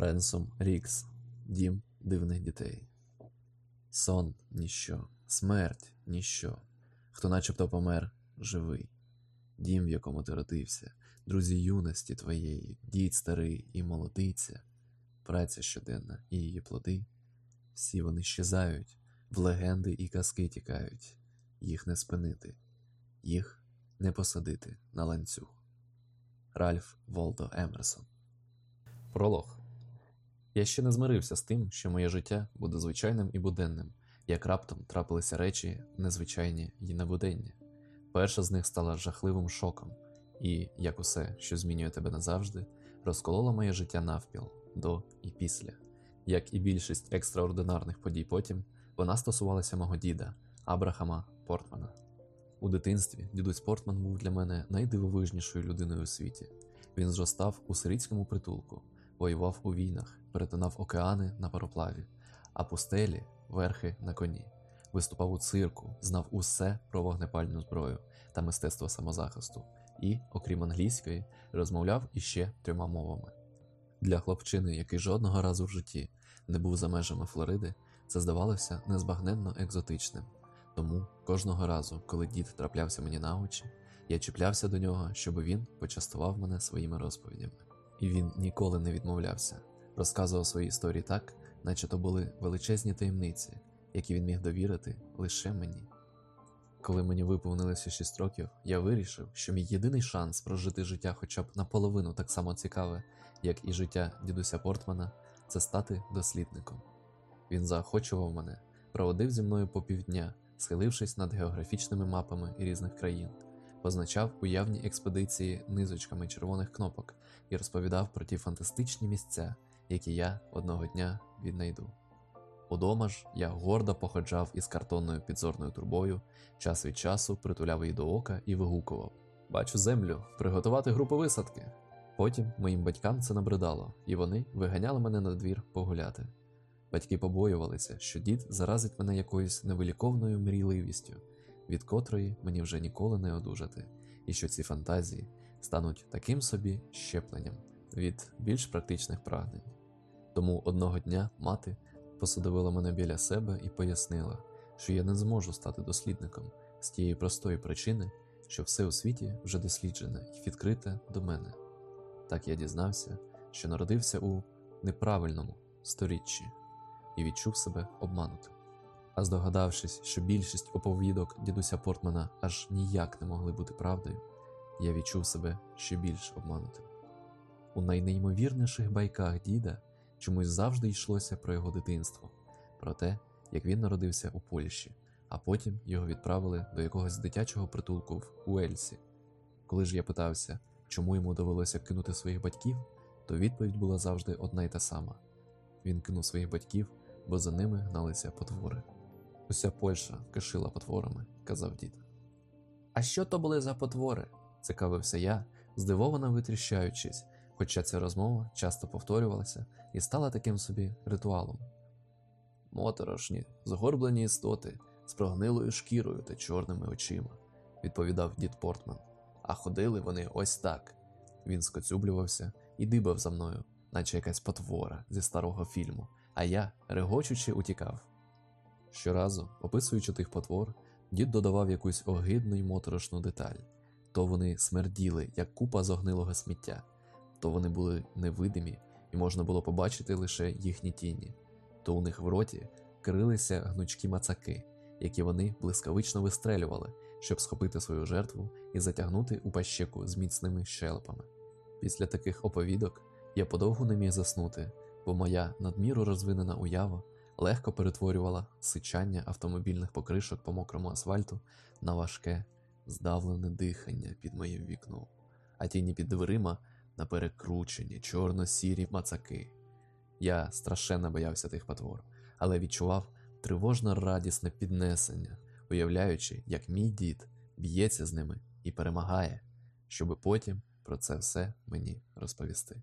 Ренсом Рікс, Дім дивних дітей. Сон ніщо, смерть ніщо, хто начебто помер живий. Дім, в якому ти родився, друзі юності твоєї, дід старий і молодиця, праця щоденна і її плоди, всі вони щезають, в легенди і казки тікають, їх не спинити, їх не посадити на ланцюг. Ральф Волдо Емерсон. Пролог Я ще не змирився з тим, що моє життя буде звичайним і буденним, як раптом трапилися речі незвичайні й небуденні. Перша з них стала жахливим шоком, і, як усе, що змінює тебе назавжди, розколола моє життя навпіл до і після. Як і більшість екстраординарних подій потім, вона стосувалася мого діда, Абрахама Портмана. У дитинстві дідусь Портман був для мене найдивовижнішою людиною у світі. Він зростав у сирійському притулку, воював у війнах, перетинав океани на пароплаві, а пустелі верхи на коні. Виступав у цирку, знав усе про вогнепальну зброю та мистецтво самозахисту, і, окрім англійської, розмовляв іще трьома мовами. Для хлопчини, який жодного разу в житті не був за межами Флориди, це здавалося незбагненно екзотичним. Тому кожного разу, коли дід траплявся мені на очі, я чіплявся до нього, щоб він почастував мене своїми розповідями. І він ніколи не відмовлявся, розказував свої історії так, наче то були величезні таємниці, які він міг довірити лише мені. Коли мені виповнилося 6 років, я вирішив, що мій єдиний шанс прожити життя хоча б наполовину так само цікаве, як і життя дідуся Портмана, це стати дослідником. Він заохочував мене, проводив зі мною по півдня, схилившись над географічними мапами різних країн, позначав уявні експедиції низочками червоних кнопок і розповідав про ті фантастичні місця, які я одного дня віднайду. Удома ж я гордо походжав із картонною підзорною трубою, час від часу притуляв її до ока і вигукував: Бачу землю, приготувати групу висадки. Потім моїм батькам це набридало, і вони виганяли мене на двір погуляти. Батьки побоювалися, що дід заразить мене якоюсь невиліковною мрійливістю, від котрої мені вже ніколи не одужати, і що ці фантазії стануть таким собі щепленням від більш практичних прагнень. Тому одного дня мати посадовила мене біля себе і пояснила, що я не зможу стати дослідником з тієї простої причини, що все у світі вже досліджене і відкрите до мене. Так я дізнався, що народився у неправильному сторіччі і відчув себе обманутим. А здогадавшись, що більшість оповідок дідуся Портмана аж ніяк не могли бути правдою, я відчув себе ще більш обманутим. У найнеймовірніших байках діда чомусь завжди йшлося про його дитинство, про те, як він народився у Польщі, а потім його відправили до якогось дитячого притулку в Уельсі. Коли ж я питався, чому йому довелося кинути своїх батьків, то відповідь була завжди одна й та сама: він кинув своїх батьків, бо за ними гналися потвори. Уся Польща кишила потворами, казав дід. А що то були за потвори? цікавився я, здивовано витріщаючись, хоча ця розмова часто повторювалася і стала таким собі ритуалом. Моторошні, згорблені істоти з прогнилою шкірою та чорними очима, відповідав дід Портман. А ходили вони ось так. Він скоцюблювався і дибав за мною, наче якась потвора зі старого фільму, а я, регочучи, утікав. Щоразу, описуючи тих потвор, дід додавав якусь огидну й моторошну деталь. То вони смерділи, як купа зогнилого сміття, то вони були невидимі і можна було побачити лише їхні тіні, то у них в роті крилися гнучкі мацаки, які вони блискавично вистрелювали, щоб схопити свою жертву і затягнути у пащеку з міцними щелепами. Після таких оповідок я подовго не міг заснути, бо моя надміру розвинена уява легко перетворювала сичання автомобільних покришок по мокрому асфальту на важке, здавлене дихання під моїм вікном, а тіні під дверима на перекручені чорно-сірі мацаки. Я страшенно боявся тих потвор, але відчував тривожно радісне піднесення, уявляючи, як мій дід б'ється з ними і перемагає, щоби потім про це все мені розповісти.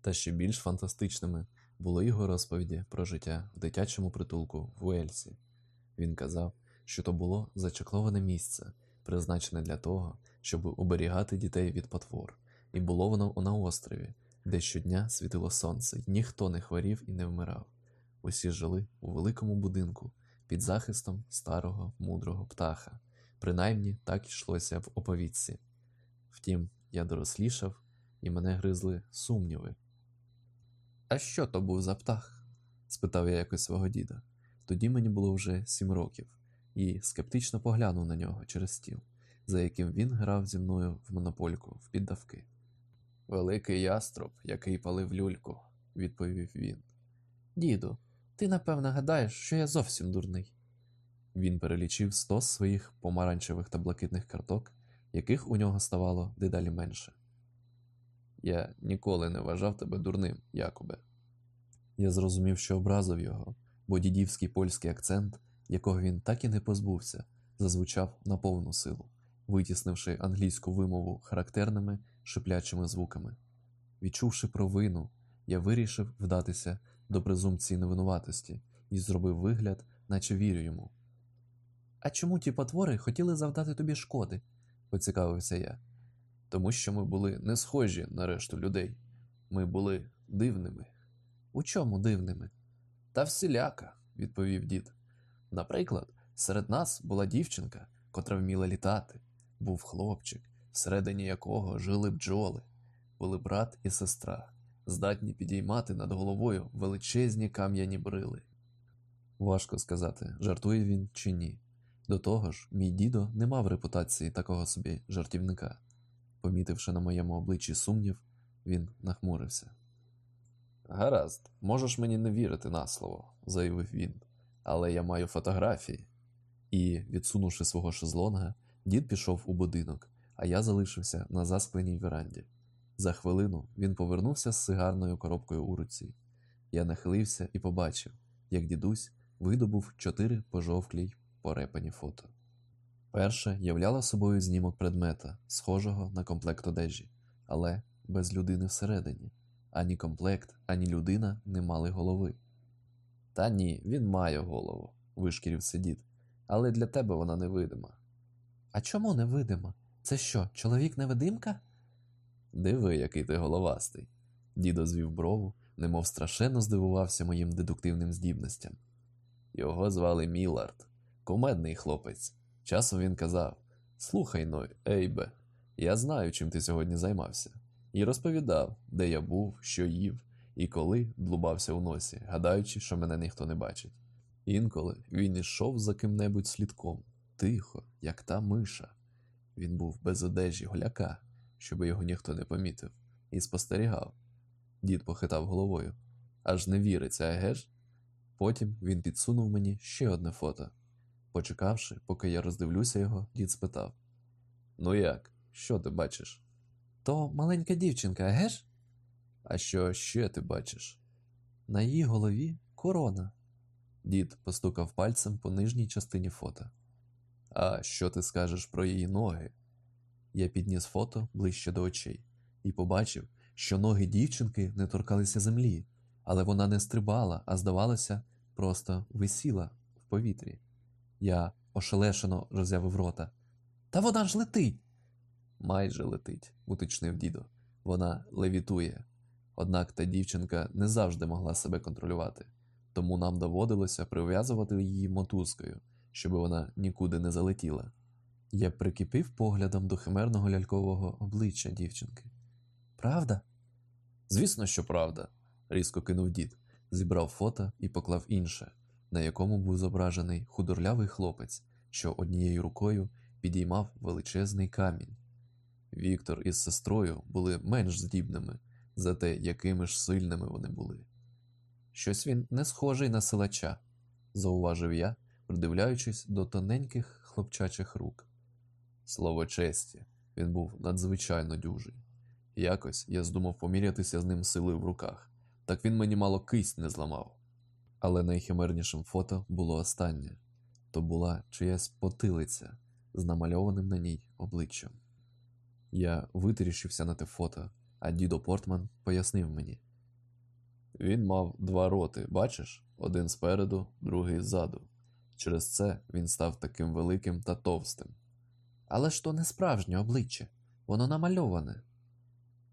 Та ще більш фантастичними були його розповіді про життя в дитячому притулку в Уельсі. Він казав, що то було зачекловане місце, призначене для того, щоб оберігати дітей від потвор, і було воно на острові, де щодня світило сонце, ніхто не хворів і не вмирав. Усі жили у великому будинку під захистом старого мудрого птаха. Принаймні так йшлося в оповідці. Втім, я дорослішав, і мене гризли сумніви. А що то був за птах? спитав я якось свого діда. Тоді мені було вже сім років, і скептично поглянув на нього через стіл, за яким він грав зі мною в монопольку в піддавки. Великий яструб, який палив люльку, відповів він. Діду, ти напевно гадаєш, що я зовсім дурний. Він перелічив сто своїх помаранчевих та блакитних карток, яких у нього ставало дедалі менше. Я ніколи не вважав тебе дурним, Якубе. Я зрозумів, що образив його, бо дідівський польський акцент, якого він так і не позбувся, зазвучав на повну силу, витіснивши англійську вимову характерними шиплячими звуками. Відчувши провину, я вирішив вдатися до презумпції невинуватості і зробив вигляд, наче вірю йому. А чому ті потвори хотіли завдати тобі шкоди? поцікавився я. Тому що ми були не схожі на решту людей. Ми були дивними. У чому дивними? Та всіляка, відповів дід. Наприклад, серед нас була дівчинка, котра вміла літати, був хлопчик, всередині якого жили бджоли, були брат і сестра, здатні підіймати над головою величезні кам'яні брили. Важко сказати, жартує він чи ні. До того ж, мій дідо не мав репутації такого собі жартівника. Помітивши на моєму обличчі сумнів, він нахмурився. Гаразд, можеш мені не вірити на слово, заявив він, але я маю фотографії. І, відсунувши свого шезлонга, дід пішов у будинок, а я залишився на заскленій веранді. За хвилину він повернувся з сигарною коробкою у руці. Я нахилився і побачив, як дідусь видобув чотири пожовклі й порепані фото. Перше являло собою знімок предмета, схожого на комплект одежі, але без людини всередині. Ані комплект, ані людина не мали голови. Та ні, він має голову, вишкірився дід, але для тебе вона невидима. А чому невидима? Це що, чоловік невидимка? Диви, який ти головастий. Дідо звів брову, немов страшенно здивувався моїм дедуктивним здібностям. Його звали Мілард, кумедний хлопець. Часом він казав: Слухай но, Ейбе, я знаю, чим ти сьогодні займався, і розповідав, де я був, що їв і коли длубався у носі, гадаючи, що мене ніхто не бачить. Інколи він ішов за ким-небудь слідком, тихо, як та миша. Він був без одежі голяка, щоб його ніхто не помітив, і спостерігав. Дід похитав головою. Аж не віриться, еге ж? Потім він підсунув мені ще одне фото. Почекавши, поки я роздивлюся його, дід спитав: Ну як, що ти бачиш? То маленька дівчинка, еге ж? А що ще ти бачиш? На її голові корона. Дід постукав пальцем по нижній частині фото. А що ти скажеш про її ноги? Я підніс фото ближче до очей і побачив, що ноги дівчинки не торкалися землі, але вона не стрибала, а здавалося, просто висіла в повітрі. Я ошелешено роззявив рота. Та вона ж летить. Майже летить, уточнив дідо. Вона левітує. Однак та дівчинка не завжди могла себе контролювати, тому нам доводилося прив'язувати її мотузкою, щоб вона нікуди не залетіла. Я прикипів поглядом до химерного лялькового обличчя дівчинки. Правда? Звісно, що правда, різко кинув дід, зібрав фото і поклав інше, на якому був зображений худорлявий хлопець, що однією рукою підіймав величезний камінь. Віктор із сестрою були менш здібними, зате якими ж сильними вони були. Щось він не схожий на силача, зауважив я, придивляючись до тоненьких хлопчачих рук. Слово честі, він був надзвичайно дюжий. Якось я здумав помірятися з ним силою в руках, так він мені мало кисть не зламав. Але найхимернішим фото було останнє то була чиясь потилиця з намальованим на ній обличчям. Я витріщився на те фото, а дідо Портман пояснив мені. Він мав два роти, бачиш, один спереду, другий ззаду. Через це він став таким великим та товстим. Але ж то не справжнє обличчя, воно намальоване.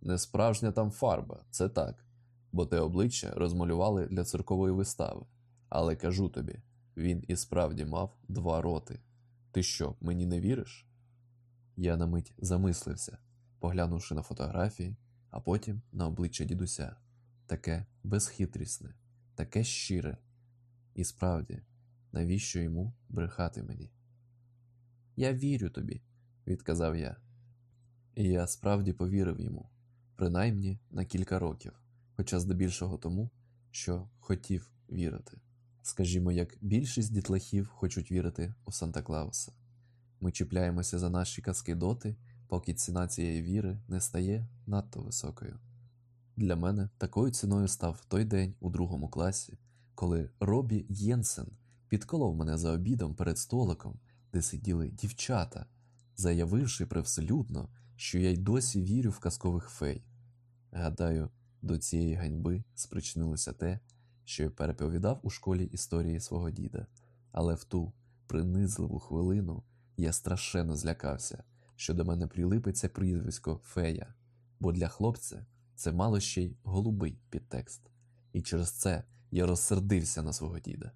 Не справжня там фарба, це так, бо те обличчя розмалювали для циркової вистави. Але кажу тобі, він і справді мав два роти. Ти що, мені не віриш? Я на мить замислився, поглянувши на фотографії, а потім на обличчя дідуся. Таке безхитрісне, таке щире. І справді, навіщо йому брехати мені? Я вірю тобі, відказав я. І я справді повірив йому, принаймні на кілька років, хоча здебільшого тому, що хотів вірити. Скажімо, як більшість дітлахів хочуть вірити у Санта Клауса. Ми чіпляємося за наші казки доти, поки ціна цієї віри не стає надто високою. Для мене такою ціною став той день у другому класі, коли Робі Єнсен підколов мене за обідом перед столиком, де сиділи дівчата, заявивши привселюдно, що я й досі вірю в казкових фей. Гадаю, до цієї ганьби спричинилося те, що я переповідав у школі історії свого діда, але в ту принизливу хвилину я страшенно злякався, що до мене прилипиться прізвисько фея, бо для хлопця це мало ще й голубий підтекст, і через це я розсердився на свого діда.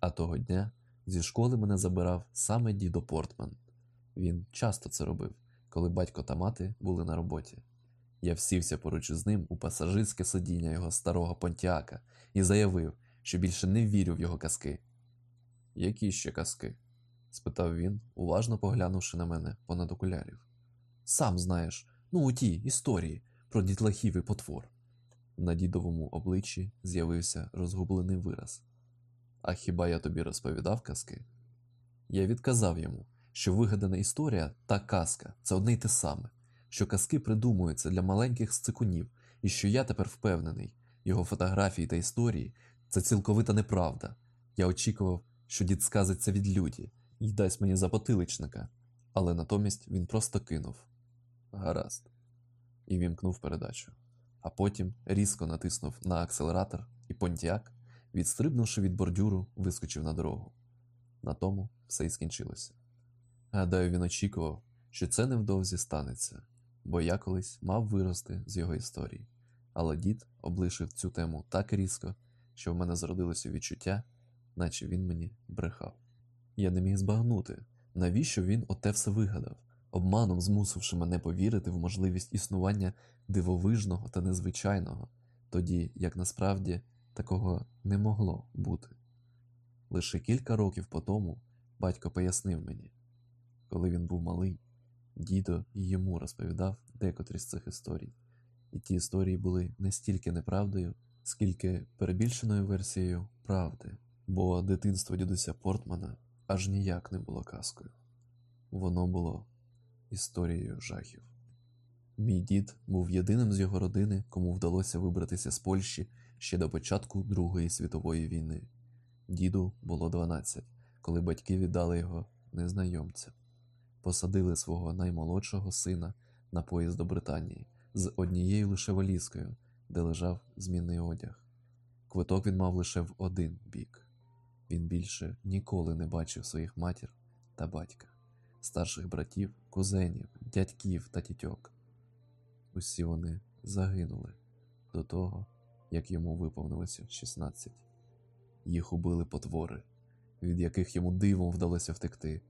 А того дня зі школи мене забирав саме дідо Портман. Він часто це робив, коли батько та мати були на роботі. Я всівся поруч із ним у пасажирське сидіння його старого понтіака і заявив, що більше не вірю в його казки. Які ще казки? спитав він, уважно поглянувши на мене понад окулярів. Сам знаєш, ну у ті історії про дітлахів і потвор. На дідовому обличчі з'явився розгублений вираз. А хіба я тобі розповідав казки? Я відказав йому, що вигадана історія та казка це одне й те саме, що казки придумуються для маленьких сцикунів, і що я тепер впевнений, його фотографії та історії це цілковита неправда. Я очікував, що дід сказиться від люді і дасть мені запотиличника, але натомість він просто кинув гаразд і вімкнув передачу. А потім різко натиснув на акселератор, і понтіак, відстрибнувши від бордюру, вискочив на дорогу. На тому все і скінчилося. Гадаю, він очікував, що це невдовзі станеться, бо я колись мав вирости з його історії. Але дід облишив цю тему так різко, що в мене зродилося відчуття, наче він мені брехав. Я не міг збагнути, навіщо він оте все вигадав, обманом змусивши мене повірити в можливість існування дивовижного та незвичайного, тоді як насправді такого не могло бути. Лише кілька років по тому батько пояснив мені, коли він був малий, дідо йому розповідав декотрі з цих історій, і ті історії були не стільки неправдою, скільки перебільшеною версією правди, бо дитинство дідуся Портмана аж ніяк не було казкою. Воно було історією жахів. Мій дід був єдиним з його родини, кому вдалося вибратися з Польщі ще до початку Другої світової війни. Діду було 12, коли батьки віддали його незнайомцям. Посадили свого наймолодшого сина на поїзд до Британії з однією лише валізкою, де лежав змінний одяг. Квиток він мав лише в один бік. Він більше ніколи не бачив своїх матір та батька, старших братів, кузенів, дядьків та тітьок. Усі вони загинули до того, як йому виповнилося 16. Їх убили потвори, від яких йому дивом вдалося втекти.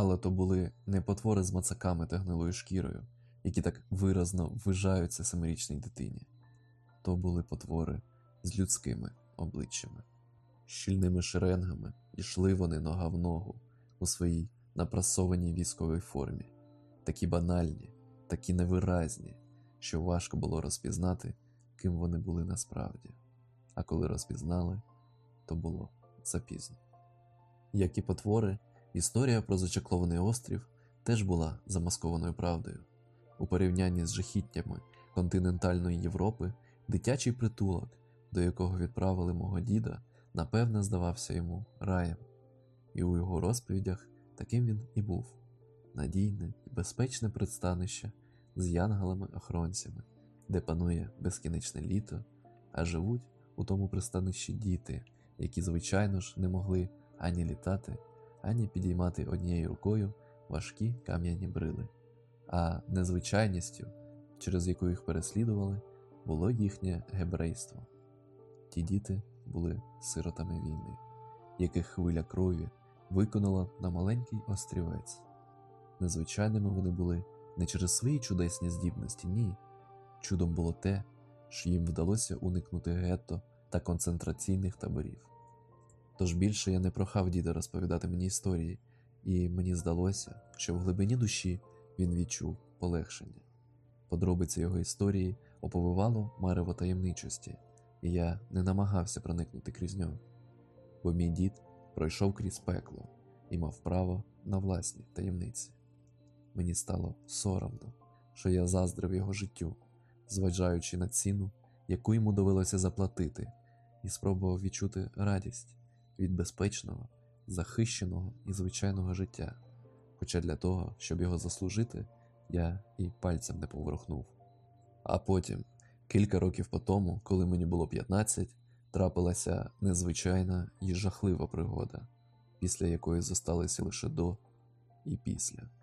Але то були не потвори з мацаками та гнилою шкірою, які так виразно ввижаються семирічній дитині. То були потвори з людськими обличчями. Щільними шеренгами йшли вони нога в ногу у своїй напрасованій військовій формі, такі банальні, такі невиразні, що важко було розпізнати, ким вони були насправді. А коли розпізнали, то було запізно. Як і потвори, історія про зачаклований острів теж була замаскованою правдою. У порівнянні з жахіттями континентальної Європи, дитячий притулок, до якого відправили мого діда, напевне, здавався йому раєм, і у його розповідях таким він і був надійне і безпечне пристанище з янголами-охоронцями, де панує безкінечне літо, а живуть у тому пристанищі діти, які, звичайно ж, не могли ані літати, ані підіймати однією рукою важкі кам'яні брили, а незвичайністю через яку їх переслідували, було їхнє гебрейство. Ті діти були сиротами війни, яких хвиля крові виконала на маленький острівець. Незвичайними вони були не через свої чудесні здібності, ні. Чудом було те, що їм вдалося уникнути гетто та концентраційних таборів. Тож більше я не прохав діда розповідати мені історії, і мені здалося, що в глибині душі він відчув полегшення. Подробиці його історії оповивало марево таємничості, і я не намагався проникнути крізь нього, бо мій дід пройшов крізь пекло і мав право на власні таємниці. Мені стало соромно, що я заздрив його життю, зважаючи на ціну, яку йому довелося заплатити, і спробував відчути радість від безпечного, захищеного і звичайного життя. Хоча для того, щоб його заслужити, я і пальцем не поворухнув. А потім, кілька років по тому, коли мені було 15, трапилася незвичайна і жахлива пригода, після якої зосталися лише до і після.